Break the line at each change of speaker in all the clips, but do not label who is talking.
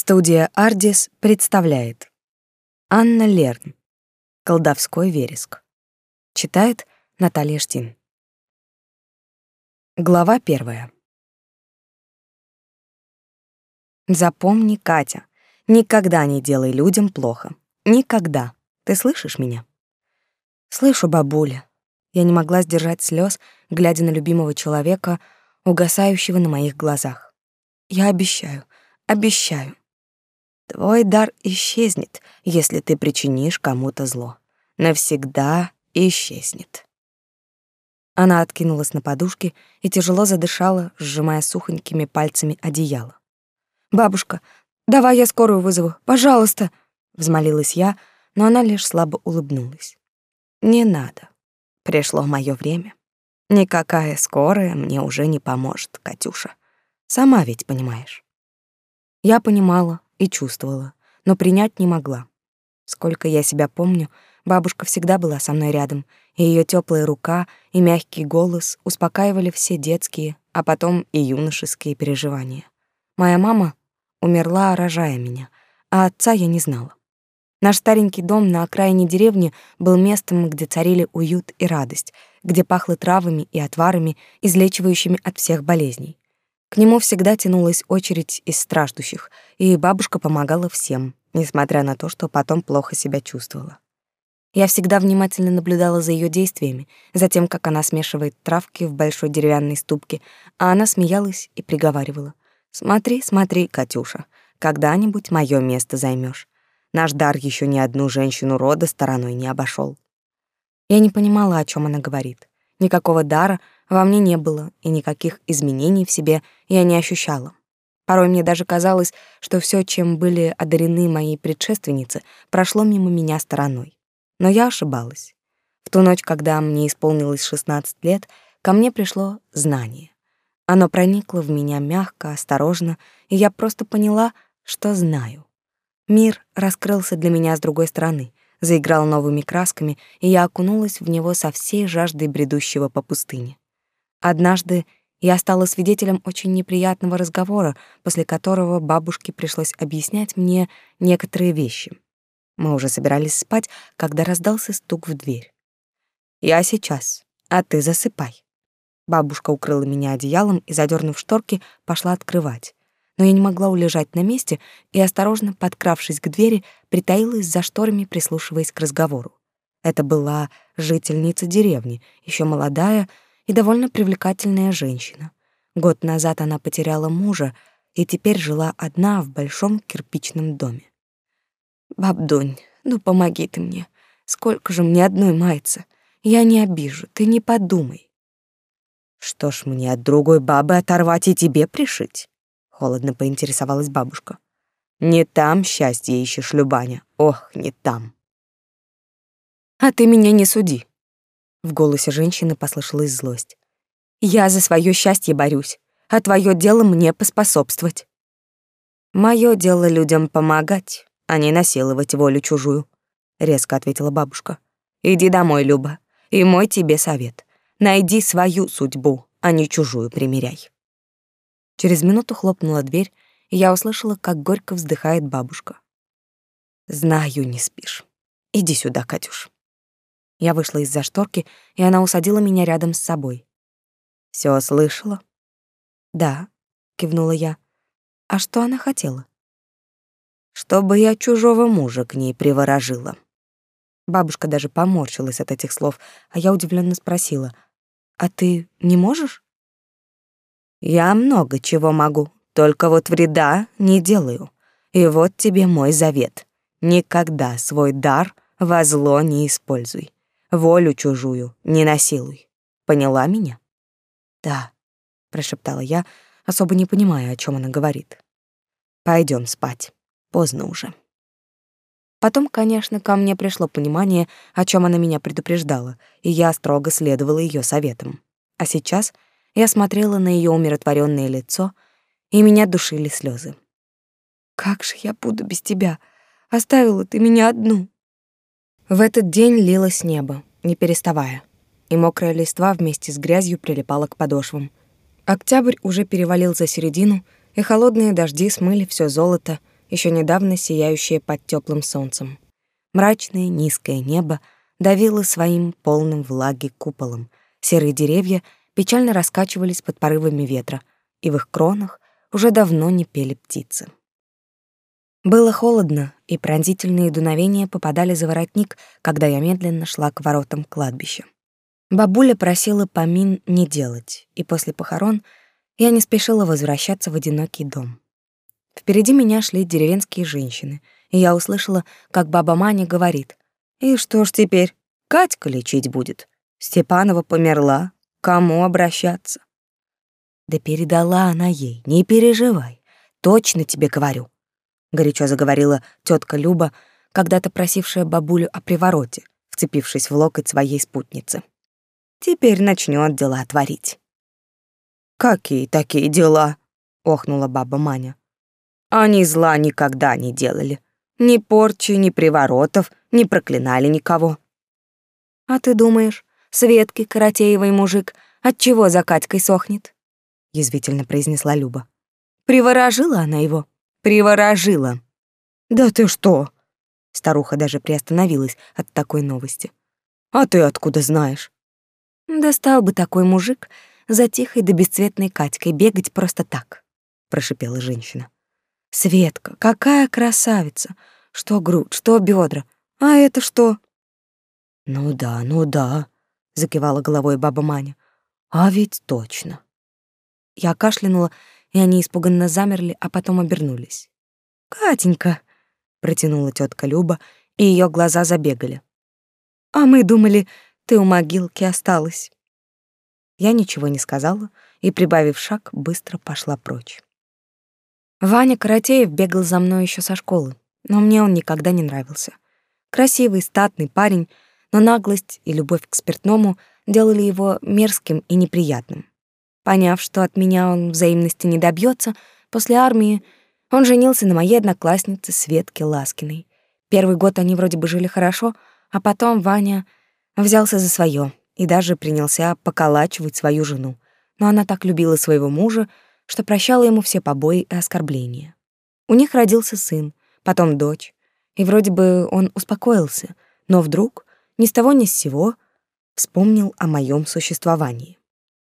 Студия «Ардис» представляет Анна Лерн «Колдовской вереск» Читает Наталья Штин Глава первая Запомни, Катя, никогда не делай людям плохо. Никогда. Ты слышишь меня? Слышу, бабуля. Я не могла сдержать слез, глядя на любимого человека, угасающего на моих глазах. Я обещаю, обещаю. Твой дар исчезнет, если ты причинишь кому-то зло. Навсегда исчезнет. Она откинулась на подушке и тяжело задышала, сжимая сухонькими пальцами одеяло. «Бабушка, давай я скорую вызову, пожалуйста!» — взмолилась я, но она лишь слабо улыбнулась. «Не надо. Пришло мое время. Никакая скорая мне уже не поможет, Катюша. Сама ведь понимаешь». Я понимала, и чувствовала, но принять не могла. Сколько я себя помню, бабушка всегда была со мной рядом, и ее теплая рука и мягкий голос успокаивали все детские, а потом и юношеские переживания. Моя мама умерла, рожая меня, а отца я не знала. Наш старенький дом на окраине деревни был местом, где царили уют и радость, где пахло травами и отварами, излечивающими от всех болезней. К нему всегда тянулась очередь из страждущих, и бабушка помогала всем, несмотря на то, что потом плохо себя чувствовала. Я всегда внимательно наблюдала за ее действиями, за тем, как она смешивает травки в большой деревянной ступке, а она смеялась и приговаривала. «Смотри, смотри, Катюша, когда-нибудь мое место займешь. Наш дар еще ни одну женщину рода стороной не обошел. Я не понимала, о чем она говорит. Никакого дара во мне не было, и никаких изменений в себе я не ощущала. Порой мне даже казалось, что все, чем были одарены мои предшественницы, прошло мимо меня стороной. Но я ошибалась. В ту ночь, когда мне исполнилось 16 лет, ко мне пришло знание. Оно проникло в меня мягко, осторожно, и я просто поняла, что знаю. Мир раскрылся для меня с другой стороны, заиграл новыми красками, и я окунулась в него со всей жаждой бредущего по пустыне. Однажды я стала свидетелем очень неприятного разговора, после которого бабушке пришлось объяснять мне некоторые вещи. Мы уже собирались спать, когда раздался стук в дверь. «Я сейчас, а ты засыпай». Бабушка укрыла меня одеялом и, задернув шторки, пошла открывать. Но я не могла улежать на месте и, осторожно подкравшись к двери, притаилась за шторами, прислушиваясь к разговору. Это была жительница деревни, еще молодая, и довольно привлекательная женщина. Год назад она потеряла мужа и теперь жила одна в большом кирпичном доме. «Бабдунь, ну помоги ты мне. Сколько же мне одной мается? Я не обижу, ты не подумай». «Что ж мне от другой бабы оторвать и тебе пришить?» — холодно поинтересовалась бабушка. «Не там счастье ищешь, Любаня, ох, не там». «А ты меня не суди. В голосе женщины послышалась злость. Я за свое счастье борюсь, а твое дело мне поспособствовать. Мое дело людям помогать, а не насиловать волю чужую, резко ответила бабушка. Иди домой, Люба, и мой тебе совет. Найди свою судьбу, а не чужую примеряй. Через минуту хлопнула дверь, и я услышала, как горько вздыхает бабушка. Знаю, не спишь. Иди сюда, Катюш. Я вышла из-за шторки, и она усадила меня рядом с собой. Все слышала? Да, кивнула я. А что она хотела? Чтобы я чужого мужа к ней приворожила. Бабушка даже поморщилась от этих слов, а я удивленно спросила: "А ты не можешь?" "Я много чего могу, только вот вреда не делаю. И вот тебе мой завет: никогда свой дар во зло не используй. Волю чужую не насилуй. Поняла меня? Да, прошептала я, особо не понимая, о чем она говорит. Пойдем спать. Поздно уже. Потом, конечно, ко мне пришло понимание, о чем она меня предупреждала, и я строго следовала ее советам. А сейчас я смотрела на ее умиротворенное лицо, и меня душили слезы. Как же я буду без тебя? Оставила ты меня одну. В этот день лилось небо, не переставая, и мокрая листва вместе с грязью прилипала к подошвам. Октябрь уже перевалил за середину, и холодные дожди смыли все золото, еще недавно сияющее под теплым солнцем. Мрачное низкое небо давило своим полным влаги куполом. Серые деревья печально раскачивались под порывами ветра, и в их кронах уже давно не пели птицы. Было холодно, и пронзительные дуновения попадали за воротник, когда я медленно шла к воротам кладбища. Бабуля просила помин не делать, и после похорон я не спешила возвращаться в одинокий дом. Впереди меня шли деревенские женщины, и я услышала, как баба Маня говорит, «И что ж теперь, Катька лечить будет? Степанова померла, кому обращаться?» «Да передала она ей, не переживай, точно тебе говорю», — горячо заговорила тетка Люба, когда-то просившая бабулю о привороте, вцепившись в локоть своей спутницы. «Теперь начнет дела творить». «Какие такие дела?» — охнула баба Маня. Они зла никогда не делали. Ни порчи, ни приворотов, не проклинали никого. А ты думаешь, Светки, Каратеевой мужик, от чего за Катькой сохнет? Язвительно произнесла Люба. Приворожила она его. Приворожила. Да ты что? Старуха даже приостановилась от такой новости. А ты откуда знаешь? Да стал бы такой мужик за тихой да бесцветной Катькой бегать просто так, прошипела женщина. Светка, какая красавица! Что грудь, что бедра. А это что? Ну да, ну да, закивала головой баба Маня. А ведь точно. Я кашлянула, и они испуганно замерли, а потом обернулись. Катенька, протянула тетка Люба, и ее глаза забегали. А мы думали, ты у могилки осталась. Я ничего не сказала и, прибавив шаг, быстро пошла прочь. Ваня Каратеев бегал за мной еще со школы, но мне он никогда не нравился. Красивый, статный парень, но наглость и любовь к спиртному делали его мерзким и неприятным. Поняв, что от меня он взаимности не добьется, после армии он женился на моей однокласснице Светке Ласкиной. Первый год они вроде бы жили хорошо, а потом Ваня взялся за свое и даже принялся поколачивать свою жену. Но она так любила своего мужа, что прощала ему все побои и оскорбления. У них родился сын, потом дочь, и вроде бы он успокоился, но вдруг, ни с того ни с сего, вспомнил о моем существовании.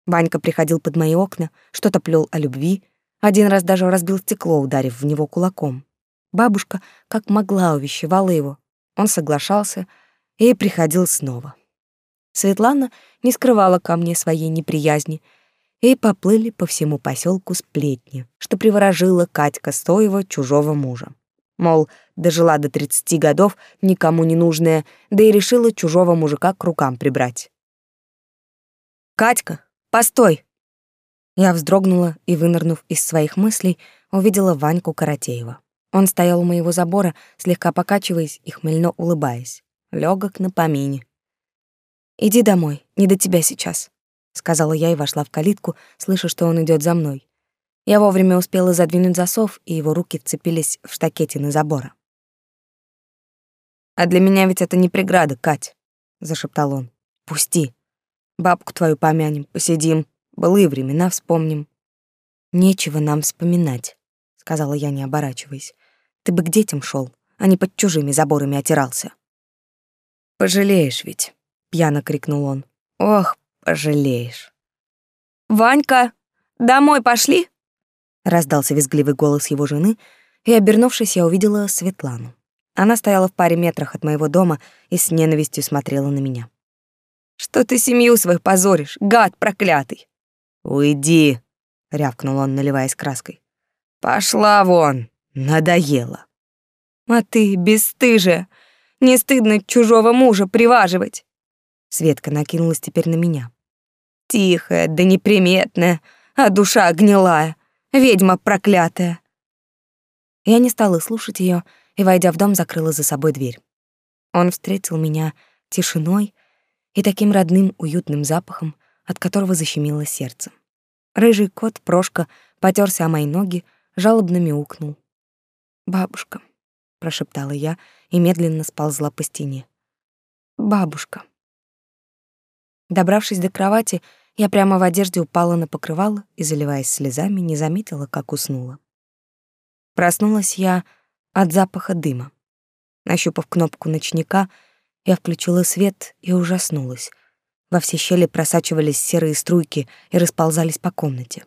Банька приходил под мои окна, что-то плел о любви, один раз даже разбил стекло, ударив в него кулаком. Бабушка как могла увещевала его, он соглашался и приходил снова. Светлана не скрывала ко мне своей неприязни — и поплыли по всему поселку сплетни, что приворожила Катька Стоева чужого мужа. Мол, дожила до 30 годов, никому не нужная, да и решила чужого мужика к рукам прибрать. «Катька, постой!» Я вздрогнула и, вынырнув из своих мыслей, увидела Ваньку Каратеева. Он стоял у моего забора, слегка покачиваясь и хмельно улыбаясь. Лёгок на помине. «Иди домой, не до тебя сейчас», сказала я и вошла в калитку, слыша, что он идет за мной. Я вовремя успела задвинуть засов, и его руки вцепились в штакетины забора. А для меня ведь это не преграда, Кать, зашептал он. Пусти. Бабку твою помянем, посидим, былые времена вспомним. Нечего нам вспоминать, сказала я, не оборачиваясь. Ты бы к детям шел, а не под чужими заборами отирался. Пожалеешь ведь, пьяно крикнул он. Ох, Пожалеешь. «Ванька, домой пошли!» Раздался визгливый голос его жены, и, обернувшись, я увидела Светлану. Она стояла в паре метрах от моего дома и с ненавистью смотрела на меня. «Что ты семью свою позоришь, гад проклятый?» «Уйди!» — рявкнул он, наливаясь краской. «Пошла вон! Надоело!» «А ты, бесстыжая, не стыдно чужого мужа приваживать!» Светка накинулась теперь на меня. Тихая, да неприметная, а душа гнилая, ведьма проклятая. Я не стала слушать ее и, войдя в дом, закрыла за собой дверь. Он встретил меня тишиной и таким родным уютным запахом, от которого защемило сердце. Рыжий кот Прошка потерся о мои ноги, жалобно мяукнул. «Бабушка», — прошептала я и медленно сползла по стене. «Бабушка». Добравшись до кровати, я прямо в одежде упала на покрывало и, заливаясь слезами, не заметила, как уснула. Проснулась я от запаха дыма. Нащупав кнопку ночника, я включила свет и ужаснулась. Во все щели просачивались серые струйки и расползались по комнате.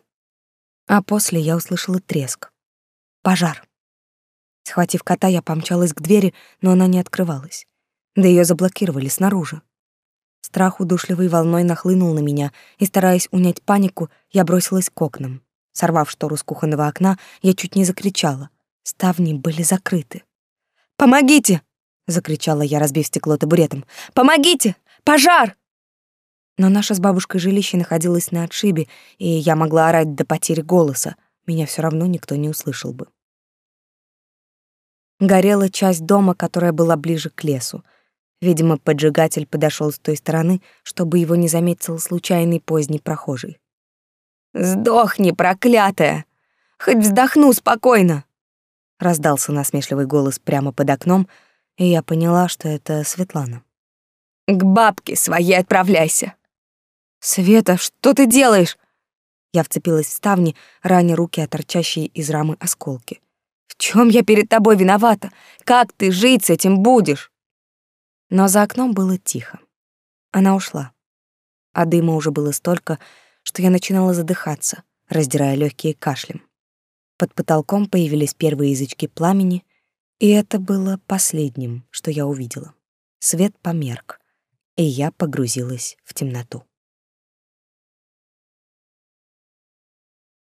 А после я услышала треск. Пожар. Схватив кота, я помчалась к двери, но она не открывалась. Да ее заблокировали снаружи. Страх удушливой волной нахлынул на меня, и, стараясь унять панику, я бросилась к окнам. Сорвав штору с кухонного окна, я чуть не закричала. Ставни были закрыты. «Помогите!» — закричала я, разбив стекло табуретом. «Помогите! Пожар!» Но наше с бабушкой жилище находилось на отшибе, и я могла орать до потери голоса. Меня все равно никто не услышал бы. Горела часть дома, которая была ближе к лесу. Видимо, поджигатель подошел с той стороны, чтобы его не заметил случайный поздний прохожий. «Сдохни, проклятая! Хоть вздохну спокойно!» Раздался насмешливый голос прямо под окном, и я поняла, что это Светлана. «К бабке своей отправляйся!» «Света, что ты делаешь?» Я вцепилась в ставни, раня руки о торчащие из рамы осколки. «В чем я перед тобой виновата? Как ты жить с этим будешь?» Но за окном было тихо. Она ушла. А дыма уже было столько, что я начинала задыхаться, раздирая легкие кашлем. Под потолком появились первые язычки пламени, и это было последним, что я увидела. Свет померк, и я погрузилась в темноту.